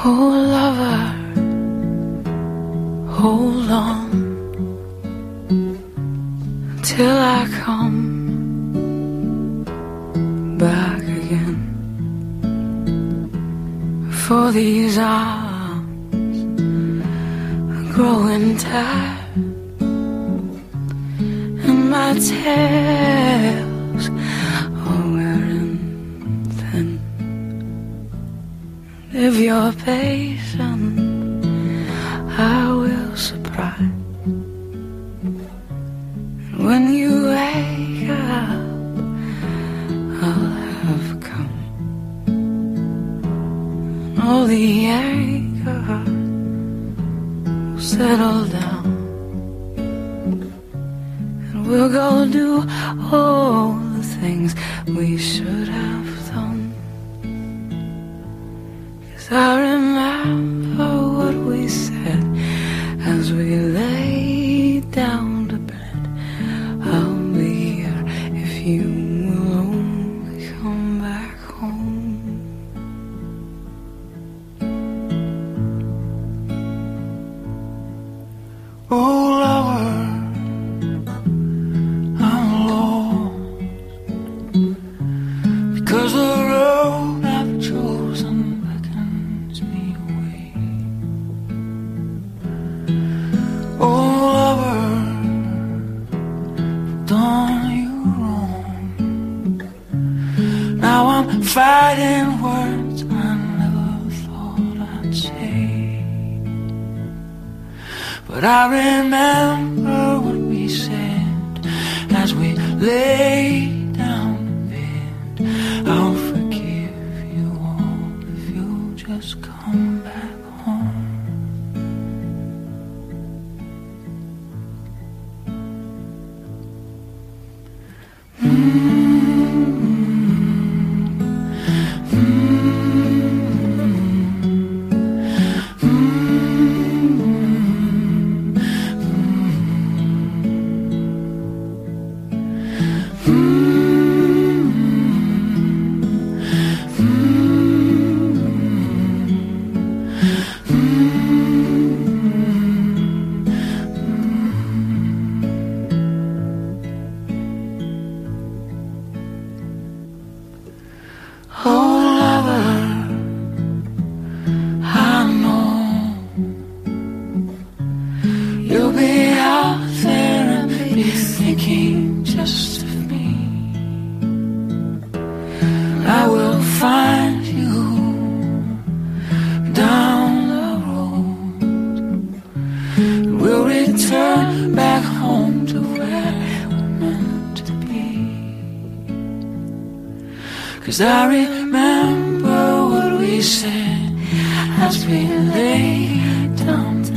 Oh, lover, hold on till I come back again. For these arms are growing tired, and my tails you're patient, I will surprise. When you wake up, I'll have come. And all the anger will settle down. And we'll go do all the things we should have I remember what we said as we lay down to bed. I'll be here if you will only come back home. Oh, lover, I'm lost because the Fighting words I never thought I'd say. But I remember what we said as we lay Cause I remember what we said as we lay down.